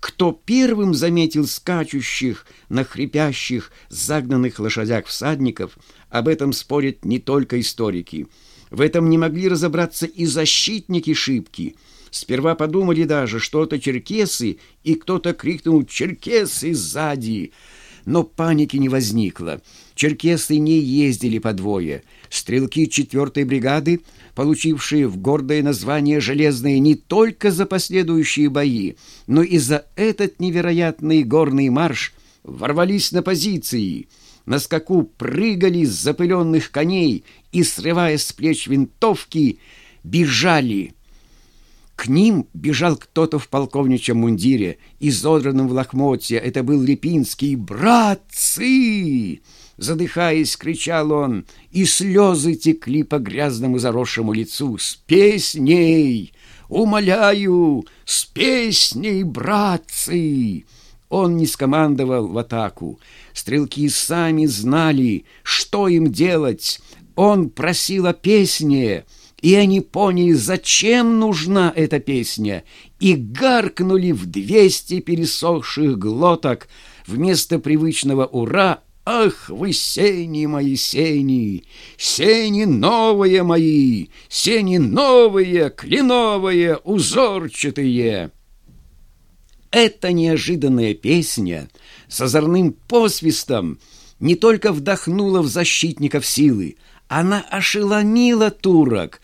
Кто первым заметил скачущих на хрипящих, загнанных лошадях всадников, об этом спорят не только историки. В этом не могли разобраться и защитники шибки. Сперва подумали даже, что это черкесы, и кто-то крикнул «Черкесы сзади!» Но паники не возникло. Черкесы не ездили по двое. Стрелки 4-й бригады, получившие в гордое название «Железные» не только за последующие бои, но и за этот невероятный горный марш, ворвались на позиции. На скаку прыгали с запыленных коней и, срывая с плеч винтовки, бежали. К ним бежал кто-то в полковничьем мундире, изодранном в лохмотье. Это был Липинский. «Братцы!» Задыхаясь, кричал он, и слезы текли по грязному заросшему лицу. «С песней! Умоляю! С песней, братцы!» Он не скомандовал в атаку. Стрелки сами знали, что им делать. Он просил о песне, и они поняли, зачем нужна эта песня, и гаркнули в двести пересохших глоток вместо привычного «Ура!» Ах, вы сени мои сени, сени новые мои, сени новые, кленовые, узорчатые. Эта неожиданная песня с озорным посвистом не только вдохнула в защитников силы, она ошеломила турок.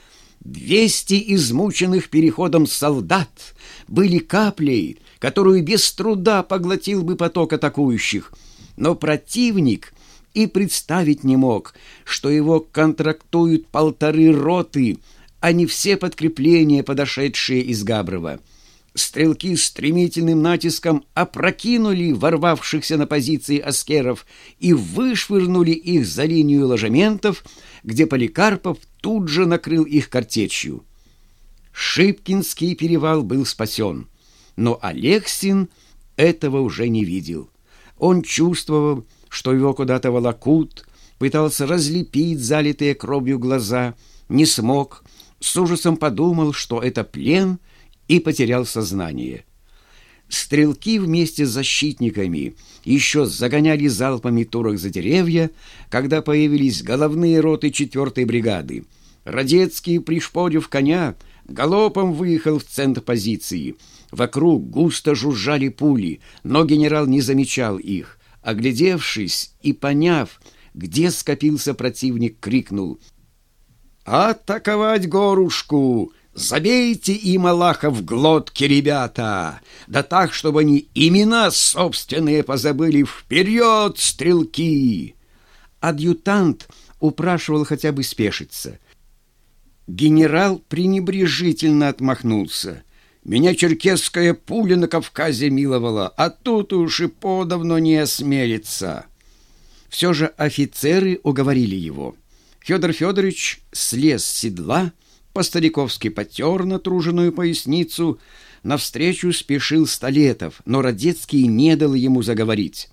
Двести измученных переходом солдат были каплей, которую без труда поглотил бы поток атакующих — но противник и представить не мог, что его контрактуют полторы роты, а не все подкрепления, подошедшие из Габрова. Стрелки стремительным натиском опрокинули ворвавшихся на позиции аскеров и вышвырнули их за линию ложементов, где Поликарпов тут же накрыл их картечью. Шипкинский перевал был спасен, но Алексин этого уже не видел. Он чувствовал, что его куда-то волокут, пытался разлепить залитые кровью глаза, не смог, с ужасом подумал, что это плен, и потерял сознание. Стрелки вместе с защитниками еще загоняли залпами турок за деревья, когда появились головные роты четвертой бригады. Радецкий, пришпорив коня, галопом выехал в центр позиции — Вокруг густо жужжали пули, но генерал не замечал их. Оглядевшись и поняв, где скопился противник, крикнул «Атаковать горушку! Забейте им Аллаха в глотки, ребята! Да так, чтобы они имена собственные позабыли! Вперед, стрелки!» Адъютант упрашивал хотя бы спешиться. Генерал пренебрежительно отмахнулся. Меня черкесская пуля на Кавказе миловала, а тут уж и подавно не осмелится. Все же офицеры уговорили его. Федор Федорович слез с седла, по-стариковски потер натруженную поясницу, навстречу спешил Столетов, но Родецкий не дал ему заговорить.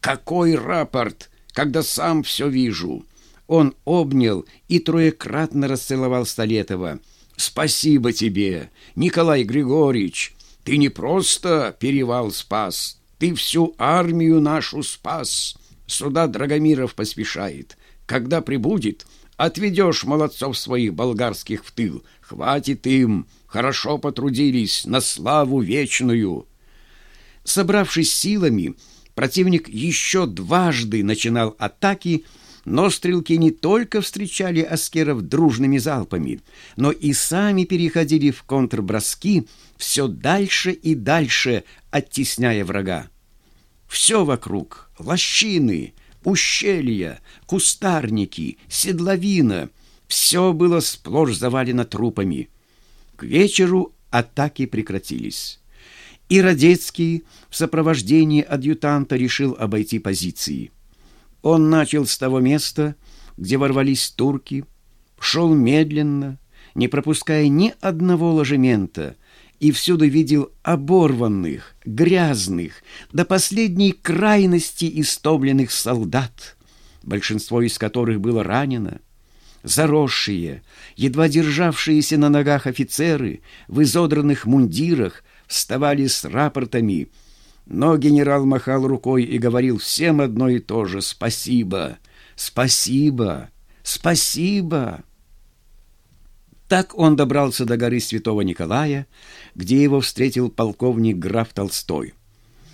«Какой рапорт, когда сам все вижу!» Он обнял и троекратно расцеловал Столетова — Спасибо тебе, Николай Григорьевич. Ты не просто перевал спас, ты всю армию нашу спас. Сюда Драгомиров поспешает. Когда прибудет, отведешь молодцов своих болгарских в тыл. Хватит им, хорошо потрудились, на славу вечную. Собравшись силами, противник еще дважды начинал атаки, но стрелки не только встречали аскеров дружными залпами, но и сами переходили в контрброски все дальше и дальше, оттесняя врага. Все вокруг — лощины, ущелья, кустарники, седловина — все было сплошь завалено трупами. К вечеру атаки прекратились. И Радецкий в сопровождении адъютанта решил обойти позиции. Он начал с того места, где ворвались турки, шел медленно, не пропуская ни одного ложемента, и всюду видел оборванных, грязных, до последней крайности истомленных солдат, большинство из которых было ранено, заросшие, едва державшиеся на ногах офицеры в изодранных мундирах, вставали с рапортами, но генерал махал рукой и говорил всем одно и то же «Спасибо! Спасибо! Спасибо!» Так он добрался до горы Святого Николая, где его встретил полковник граф Толстой.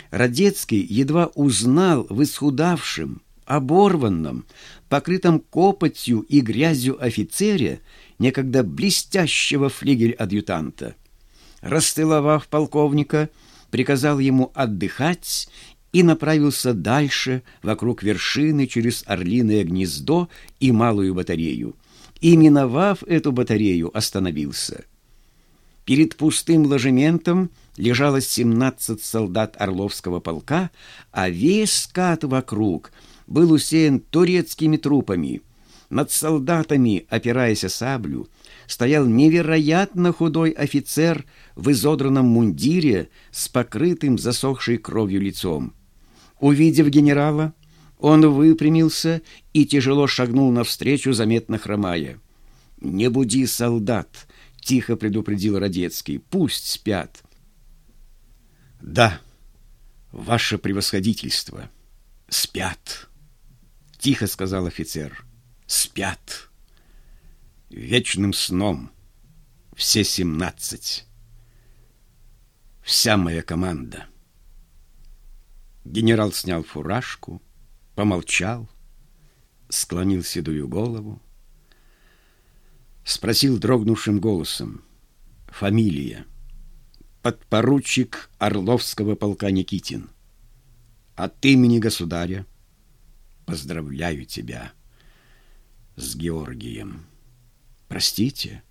Радецкий едва узнал в исхудавшем, оборванном, покрытом копотью и грязью офицере некогда блестящего флигель-адъютанта. Расстыловав полковника, приказал ему отдыхать и направился дальше вокруг вершины через Орлиное гнездо и Малую батарею и, миновав эту батарею, остановился. Перед пустым ложементом лежало 17 солдат Орловского полка, а весь скат вокруг был усеян турецкими трупами. Над солдатами, опираясь о саблю, стоял невероятно худой офицер в изодранном мундире с покрытым засохшей кровью лицом. Увидев генерала, он выпрямился и тяжело шагнул навстречу, заметно хромая. «Не буди солдат!» — тихо предупредил Радецкий. «Пусть спят!» «Да, ваше превосходительство, спят!» — тихо сказал офицер. «Спят! Вечным сном все семнадцать. Вся моя команда». Генерал снял фуражку, помолчал, склонил седую голову, спросил дрогнувшим голосом. Фамилия. Подпоручик Орловского полка Никитин. От имени государя поздравляю тебя с Георгием. Простите,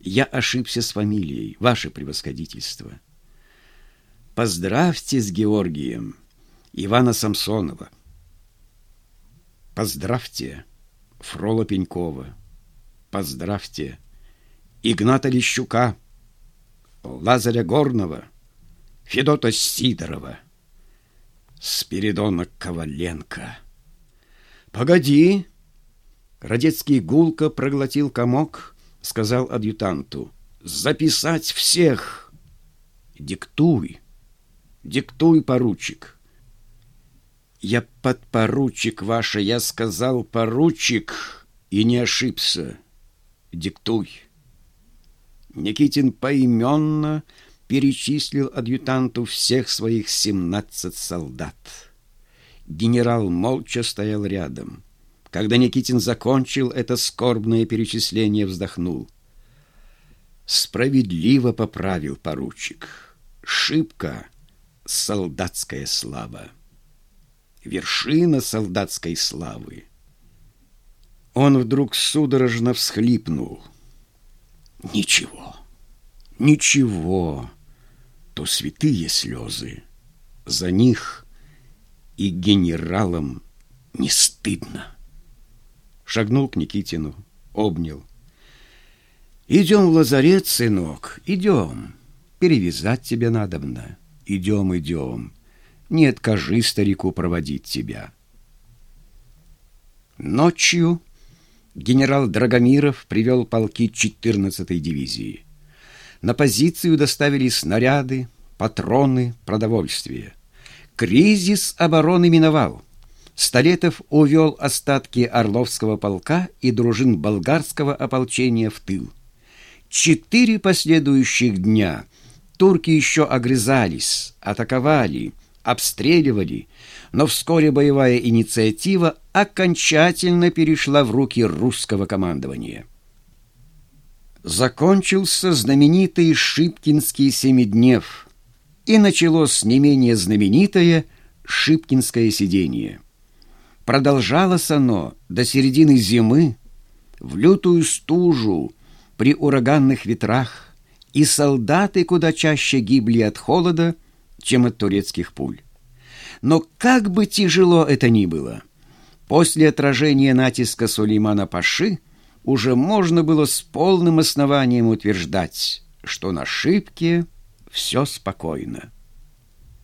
я ошибся с фамилией, ваше превосходительство. Поздравьте с Георгием Ивана Самсонова. Поздравьте Фрола Пенькова. Поздравьте Игната Лещука, Лазаря Горного, Федота Сидорова, Спиридона Коваленко. «Погоди!» Радецкий гулко проглотил комок, сказал адъютанту. «Записать всех!» «Диктуй! Диктуй, поручик!» Я подпоручик ваше, я сказал поручик и не ошибся. Диктуй. Никитин поименно перечислил адъютанту всех своих семнадцать солдат. Генерал молча стоял рядом. Когда Никитин закончил это скорбное перечисление, вздохнул. Справедливо поправил поручик. Шибко солдатская слава вершина солдатской славы. Он вдруг судорожно всхлипнул. Ничего, ничего, то святые слезы. За них и генералам не стыдно. Шагнул к Никитину, обнял. «Идем в лазарет, сынок, идем. Перевязать тебе надобно. Идем, идем не откажи старику проводить тебя. Ночью генерал Драгомиров привел полки 14-й дивизии. На позицию доставили снаряды, патроны, продовольствие. Кризис обороны миновал. Столетов увел остатки Орловского полка и дружин болгарского ополчения в тыл. Четыре последующих дня турки еще огрызались, атаковали – обстреливали, но вскоре боевая инициатива окончательно перешла в руки русского командования. Закончился знаменитый Шипкинский семиднев, и началось не менее знаменитое Шипкинское сидение. Продолжалось оно до середины зимы, в лютую стужу, при ураганных ветрах, и солдаты куда чаще гибли от холода, чем от турецких пуль. Но как бы тяжело это ни было, после отражения натиска Сулеймана Паши уже можно было с полным основанием утверждать, что на шибке все спокойно.